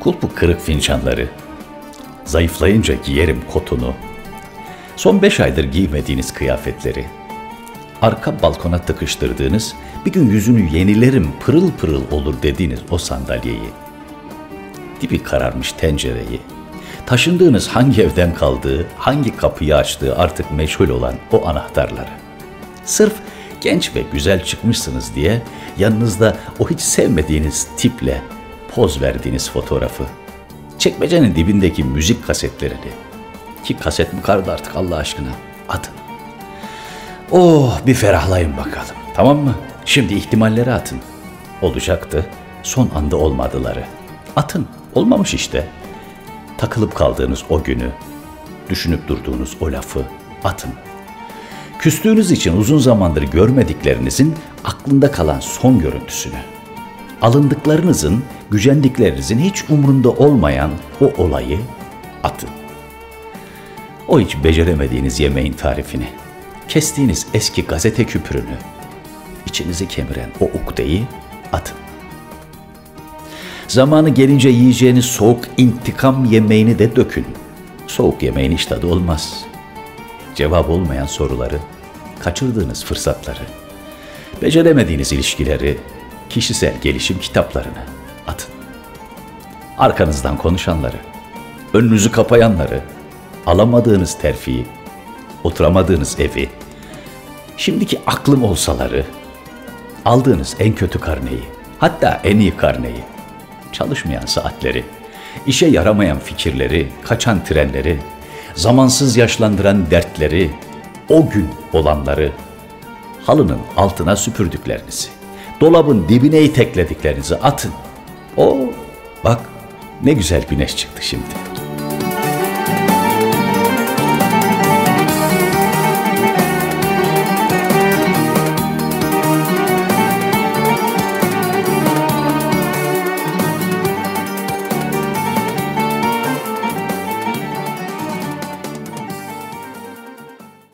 kulpu kırık fincanları, zayıflayınca giyerim kotunu, son beş aydır giymediğiniz kıyafetleri, arka balkona tıkıştırdığınız, bir gün yüzünü yenilerim pırıl pırıl olur dediğiniz o sandalyeyi, dibi kararmış tencereyi, taşındığınız hangi evden kaldığı, hangi kapıyı açtığı artık meşhur olan o anahtarları. Sırf genç ve güzel çıkmışsınız diye yanınızda o hiç sevmediğiniz tiple poz verdiğiniz fotoğrafı. Çekmecenin dibindeki müzik kasetlerini. Ki kaset mi kardı artık Allah aşkına? Atın. Oh bir ferahlayın bakalım. Tamam mı? Şimdi ihtimalleri atın. Olacaktı. Son anda olmadıları. Atın. Olmamış işte. Takılıp kaldığınız o günü, düşünüp durduğunuz o lafı atın. Küstüğünüz için uzun zamandır görmediklerinizin aklında kalan son görüntüsünü. Alındıklarınızın, gücendiklerinizin hiç umrunda olmayan o olayı atın. O hiç beceremediğiniz yemeğin tarifini, kestiğiniz eski gazete küpürünü, içinizi kemiren o ukdeyi atın. Zamanı gelince yiyeceğiniz soğuk intikam yemeğini de dökün. Soğuk yemeğin hiç tadı olmaz. Cevap olmayan soruları, kaçırdığınız fırsatları, beceremediğiniz ilişkileri, kişisel gelişim kitaplarını atın. Arkanızdan konuşanları, önünüzü kapayanları, alamadığınız terfiyi, oturamadığınız evi, şimdiki aklım olsaları, aldığınız en kötü karneyi, hatta en iyi karneyi, çalışmayan saatleri, işe yaramayan fikirleri, kaçan trenleri, zamansız yaşlandıran dertleri, o gün olanları, halının altına süpürdüklerinizi, dolabın dibine iteklediklerinizi atın. O, bak ne güzel güneş çıktı şimdi.''